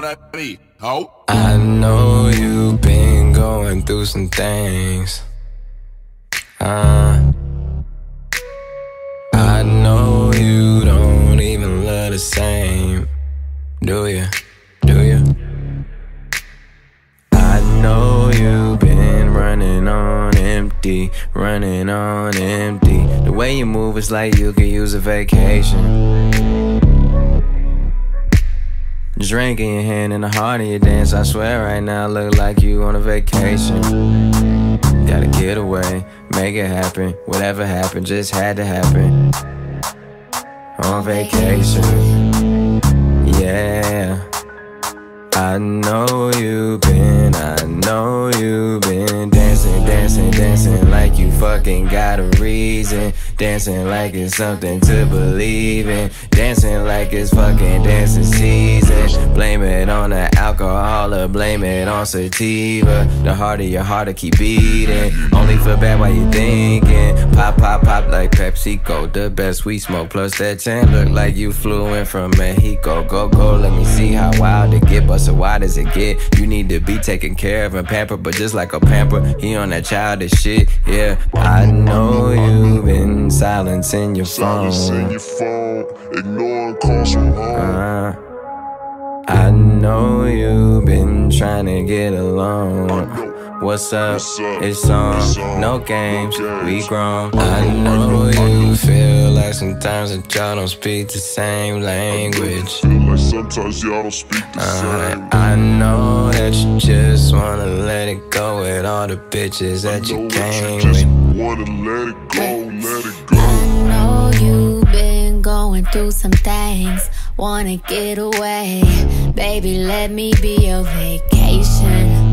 on that beat, ho. I know you've been going through some things. Uh, I know you don't even love the same. Do you? Do you? I know you've been running on empty, running on empty. The way you move is like you could use a vacation. Drink in your hand and the heart of your dance. I swear right now, look like you on a vacation. Gotta get away, make it happen. Whatever happened, just had to happen. On vacation, yeah. I know you've been, I know you've been dancing, dancing, dancing like you fucking got a reason. Dancing like it's something to believe in. Dancing like it's fucking dancing season. Blame it on the alcohol or blame it on sativa. The harder your heart to keep beating. Only feel bad while you're thinking. Pop, pop, pop like PepsiCo. The best we smoke. Plus that chain look like you flew in from Mexico. Go, go, let me see how wild it get. But so why does it get? You need to be taken care of and pampered. But just like a pamper, he on that childish shit. Yeah, I know you've been silencing your phone. Silencing your phone, ignoring calls from home. Uh, I know you've been trying to get along. What's up? What's up? It's on. It's on. No games. No We grown. I know you feel like sometimes that y'all don't speak the same language. Feel like sometimes y'all don't speak the Uh, same. I know that you just wanna let it go with all the bitches that Know you that came just with. wanna let it go, let it go. I know you've been going through some things. Wanna get away. Baby, let me be your vacation.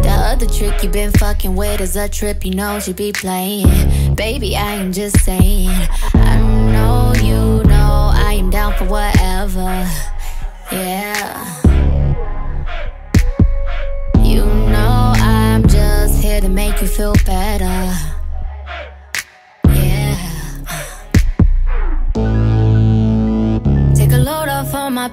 The other trick you been fucking with is a trip you know you be playing. Baby, I am just saying. I know you know I am down for whatever. Yeah. You know I'm just here to make you feel better.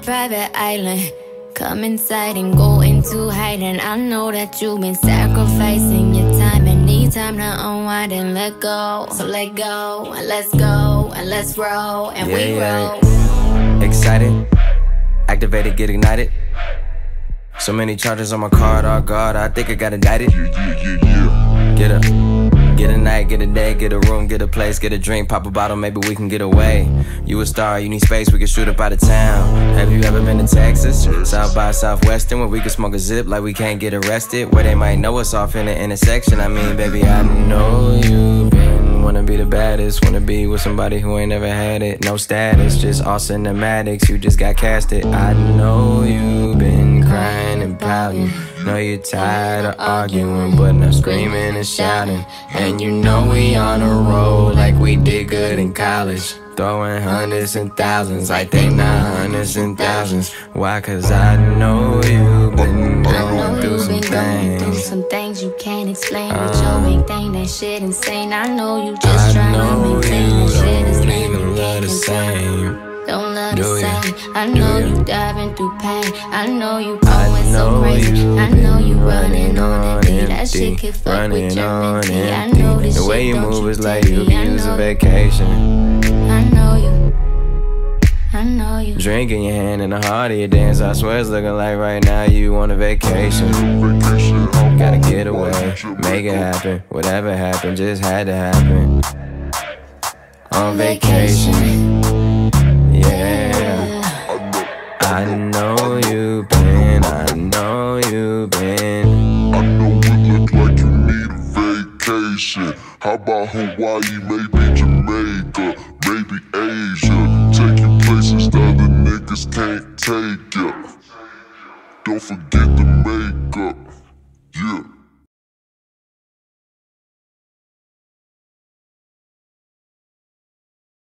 Private island. Come inside and go into hiding. I know that you've been sacrificing your time and need time to unwind and let go. So let go and let's go and let's roll and we roll. yeah. Excited, activated, get ignited. So many charges on my card, oh god, I think I got indicted. Yeah, get a day, get a room, get a place, get a drink, pop a bottle, maybe we can get away. You a star, you need space, we can shoot up out of town. Have you ever been to Texas? South by Southwestern, where we can smoke a zip like we can't get arrested. Where they might know us off in the intersection. I mean, baby, I know you been wanna be the baddest, wanna be with somebody who ain't never had it. No status, just all cinematics, you just got casted. I know you been crying and pouting. Know you're tired of arguing, but now screaming and shouting. And you know we on a roll like we did good in college. Throwing hundreds and thousands, I think not hundreds and thousands. Why? Cause I know you've been going through some been going through things. some things you can't explain. With uh, your big thing, that shit insane. I know you just trying to know maintain that shit is don't even the same. Don't love Do the ya? same. I know ya? you diving through pain. I know you going so crazy. you I know you running on empty. That empty, shit could fuck running with your on mental. I empty. know this The way you move you is like you I use a vacation. I know you. I know you. Drink in your hand and the heart of your dance. I swear it's looking like right now you on a vacation. Gotta get away, make it happen. Whatever happened, just had to happen. On vacation, yeah. I know you've been, I know you've been. I know you look like you need a vacation. How about Hawaii, maybe Jamaica, maybe Asia? Taking places that the niggas can't take ya. Don't forget the makeup, yeah.